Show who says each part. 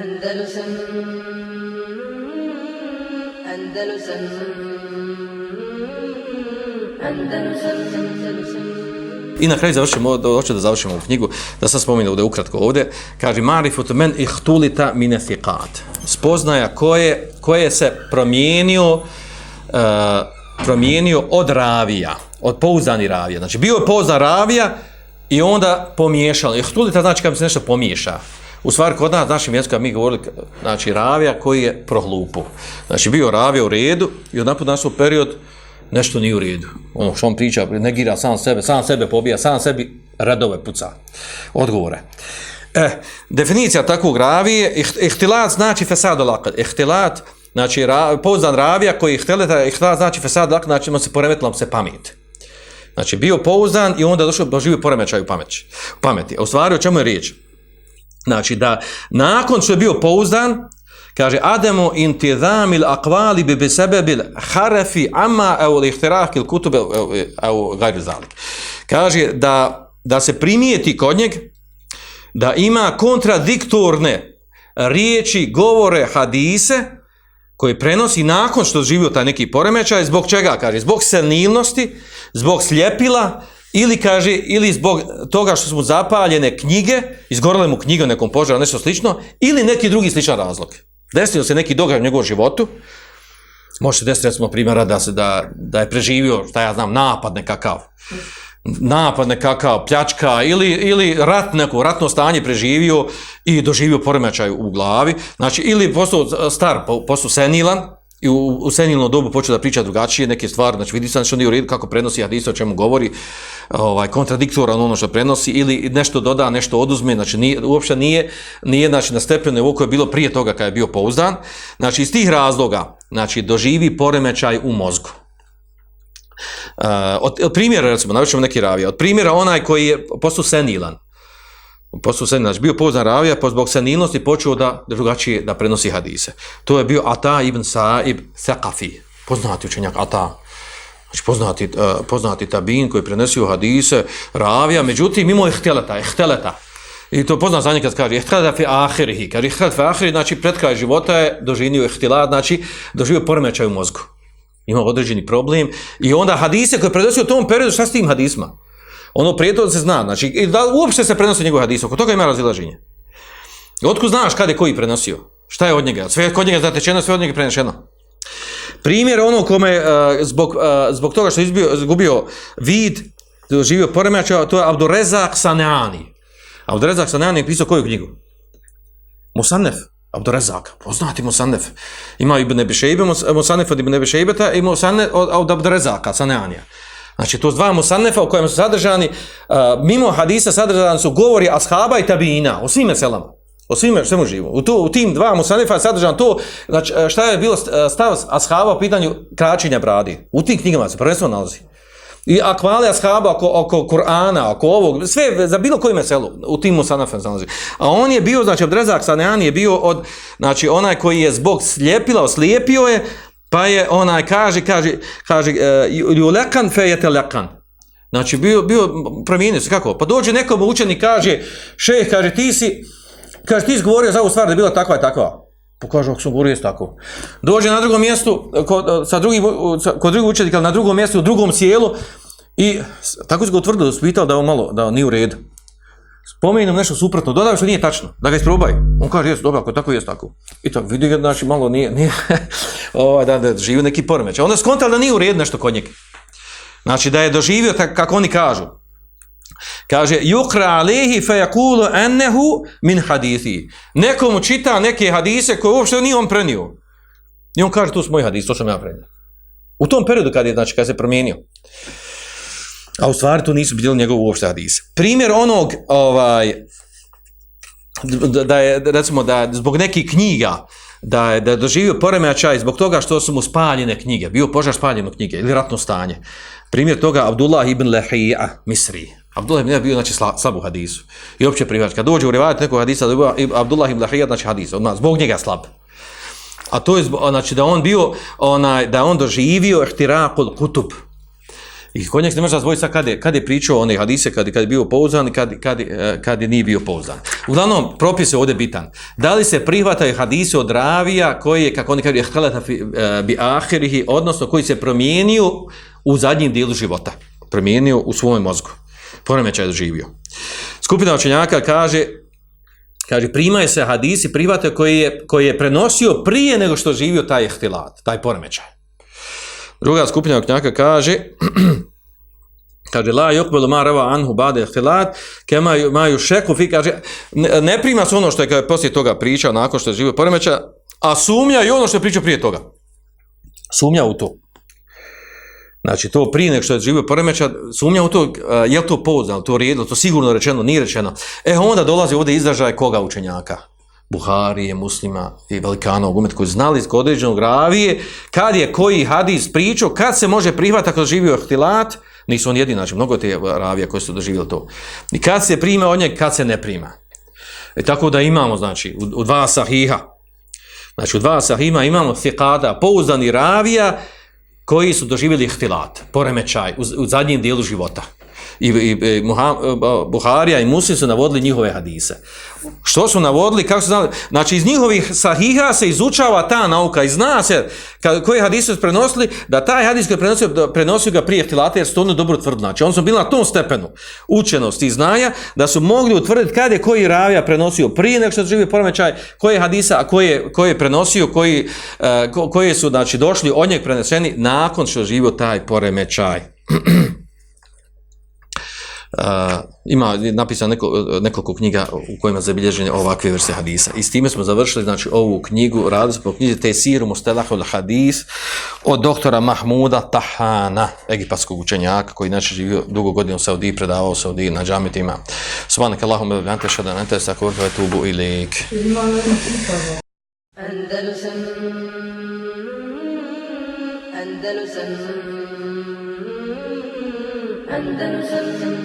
Speaker 1: Andalusam Andalusam
Speaker 2: I na kraju završimo, hoću da završimo ovu knjigu, da sam spomenuo da je ukratko ovdje, kaže Marifut men ihtulita mine thiqat. Spoznaja koje, koje se promijenio, uh, promijenio od ravija, od pouzdani ravija. Znači bio je pouzdan ravija i onda pomiješalo. Ihtulita znači kad se nešto pomiješa. U stvari kod nas, našim jezikom, mi govorili, znači ravija koji je prohlupu. Znači bio ravija u redu i odnapod našao period nešto nije u redu. Ono što on priča, negira sam sebe, sam sebe pobija, sam sebi redove puca. Odgovore. E, definicija takvog ravije, ihtilat znači fesad olakad. Ihtilat, znači ra, pouzdan ravija koji ihtilata, ihtilat znači fesad olakad, znači se poremetila se pamet. Znači bio pouzdan i onda došao doživio poremećaj u pameti. U pameti. A u stvari o čemu je riječ? Znači da nakon što je bio pouzdan, kaže Ademu intizamil aqvali bi bisebebil harafi amma au lihtirah il kutube au gajri zalik. Kaže da, da se primijeti kod njeg da ima kontradiktorne riječi, govore, hadise koji prenosi nakon što živio taj neki poremećaj, zbog čega? Kaže, zbog senilnosti, zbog sljepila, ili kaže, ili zbog toga što su mu zapaljene knjige, izgorele mu knjige u nekom požaru, nešto slično, ili neki drugi sličan razlog. Desio se neki događaj u njegovom životu, može se desiti recimo primjera da, se, da, da je preživio, šta ja znam, napad nekakav, napad nekakav, pljačka ili, ili rat, neko ratno stanje preživio i doživio poremećaj u glavi, znači ili postao star, postao senilan, i u, u senilnom dobu počeo da priča drugačije neke stvari, znači vidi se znači nije u redu kako prenosi hadis o čemu govori, ovaj kontradiktoran ono što prenosi ili nešto doda, nešto oduzme, znači nije, uopšte nije nije znači na stepenu ovo koje je bilo prije toga kad je bio pouzdan. Znači iz tih razloga, znači doživi poremećaj u mozgu. Uh, od, od primjera, recimo, navršimo neki ravija, od primjera onaj koji je postao senilan, postao sen, znači bio pouzdan ravija, pa zbog senilnosti počeo da drugačije da prenosi hadise. To je bio Ata ibn Sa'ib Thaqafi, poznati učenjak Ata, znači poznati, uh, poznati tabin koji prenosio hadise, ravija, međutim imao je hteleta, je hteleta. I to pozna za kad kaže ihtilata fi ahirihi, ihtilata fi ahirihi, znači pred kraj života je doživio ihtilat, znači doživio poremećaj u mozgu. Imao određeni problem i onda hadise koje prenosio u tom periodu, šta s tim hadisma? Ono prijetno se zna, znači, da uopšte se prenosi njegov hadis, oko toga ima razilaženje. Otko znaš kada je koji prenosio? Šta je od njega? Sve kod njega zatečeno, sve od njega prenešeno. Primjer ono kome uh, zbog, uh, zbog toga što je izbio, zgubio vid, živio poremećao, to je Abdurezak Saneani. Abdurezak Saneani je pisao koju knjigu? Musannef. Abdurezak, poznati Musannef. Ima Ibn Ebešejbe, Musannef od Ibn Ebešejbeta i Musannef od Abdurezaka, Saneanija. Znači, to su dva musannefa u kojem su sadržani, uh, mimo hadisa sadržani su govori ashaba i tabina, o svime selama, o svime što mu živo. U, to, u tim dva musannefa je sadržano to, znači, šta je bilo stav ashaba u pitanju kraćenja bradi. U tim knjigama se prvenstveno nalazi. I akvale ashaba oko, oko Kur'ana, oko ovog, sve, za bilo koji meselu, u tim musannefa se nalazi. A on je bio, znači, Abdrezak Saneani je bio od, znači, onaj koji je zbog slijepila, oslijepio je, Pa je onaj kaže kaže kaže yulekan fe yetelekan. Znači bio bio promijenio se kako? Pa dođe nekom učenik kaže šejh kaže ti si kaže ti izgovorio za ovu stvar da je bila takva i takva. Pa kaže ako sam govorio tako. Dođe na drugom mjestu kod sa drugim kod drugog učenika na drugom mjestu u drugom sjelu i tako se ga utvrdio da spitao da on malo da nije u redu spomenem nešto suprotno, dodaj što nije tačno, da ga isprobaj. On kaže, jesu, dobro, ako tako, jesu tako. I tako, vidi ga, znači, malo nije, nije ovaj, da, da živi neki poremeć. Onda skonta da nije u redu nešto kod njega. Znači, da je doživio, tak, kako oni kažu. Kaže, yukra alehi fe ennehu min hadithi. Nekomu čita neke hadise koje uopšte nije on prenio. I on kaže, to su moji hadisi, to sam ja prenio. U tom periodu kad je, znači, kad se promijenio. A u stvari to nisu bili njegov uopšte hadis. Primjer onog, ovaj, da je, recimo, da zbog nekih knjiga, da je, da je doživio poremećaj zbog toga što su mu spaljene knjige, bio požar spaljeno knjige ili ratno stanje. Primjer toga Abdullah ibn Lahija, Misri. Abdullah ibn bio znači slab u hadisu. I opće prihvaća. Kad dođe u rivajat nekog hadisa, da Abdullah ibn Lahija, znači hadis, odmah, zbog njega slab. A to je, znači da on bio, onaj, da on doživio ihtirakul kutub, I kod se ne može razdvojiti sad kad je, kad je pričao one hadise, kad, kad je bio pouzdan i kad, eh, kad je nije bio pouzdan. Uglavnom, propis je ovdje bitan. Da li se prihvataju hadise od ravija koji je, kako oni kažu, eh, bi ahirihi, odnosno koji se promijenio u zadnjem dijelu života. Promijenio u svome mozgu. Poremećaj je doživio. Skupina učenjaka kaže, kaže primaju se hadisi prihvate koji je, koji je prenosio prije nego što živio taj ihtilat, taj poremećaj. Druga skupina učenjaka kaže kaže la yuqbalu ma rawa anhu ba'da ihtilat kama yu- ma yushaku fi kaže ne, prima se ono što je kao poslije toga pričao nakon što je živio poremećaj, a sumnja i ono što je pričao prije toga. Sumnja u to. Znači, to prije nego što je živio poremećaj, sumnja u to, a, je li to pouzdano, to rijedilo, to sigurno rečeno, nije rečeno. E, onda dolazi ovdje izražaj koga učenjaka? Buharije, muslima i velikanog umet koji znali iz određenog ravije, kad je koji hadis pričao, kad se može prihvatiti ako živio htilat, nisu oni jedini, znači mnogo te ravija koji su doživjeli to. I kad se prima od njega, kad se ne prima. E tako da imamo, znači, u, u dva sahiha, znači u dva sahima imamo fikada, pouzdani ravija, koji su doživjeli ihtilat, poremećaj u, u zadnjem dijelu života. I, i, i Muha, Buharija i Muslim su navodili njihove hadise. Što su navodili, kako su znali? Znači, iz njihovih sahiha se izučava ta nauka i zna se ka, koje hadise su prenosili, da taj hadis koji je prenosio, prenosio ga prije ihtilata jer su ono dobro tvrdili. Znači, oni su bili na tom stepenu učenosti i znanja da su mogli utvrditi kad je koji ravija prenosio prije nego što je živio poremećaj, koje hadisa, a koje, koje je prenosio, koji, uh, ko, koje su znači, došli od njeg preneseni nakon što je živio taj poremećaj. Uh, ima napisano neko, nekoliko knjiga u kojima je zabilježene ovakve vrste hadisa. I s time smo završili znači, ovu knjigu, radili smo po knjizi Tesiru Mustelahul Hadis od doktora Mahmuda Tahana, egipatskog učenjaka koji inače živio dugo godina u Saudiji, predavao u Saudiji na džamitima. Subhanak Allahumma wa bihamdika ashhadu an la ilaha illa anta astaghfiruka wa
Speaker 1: Andalusam Andalusam Andalusam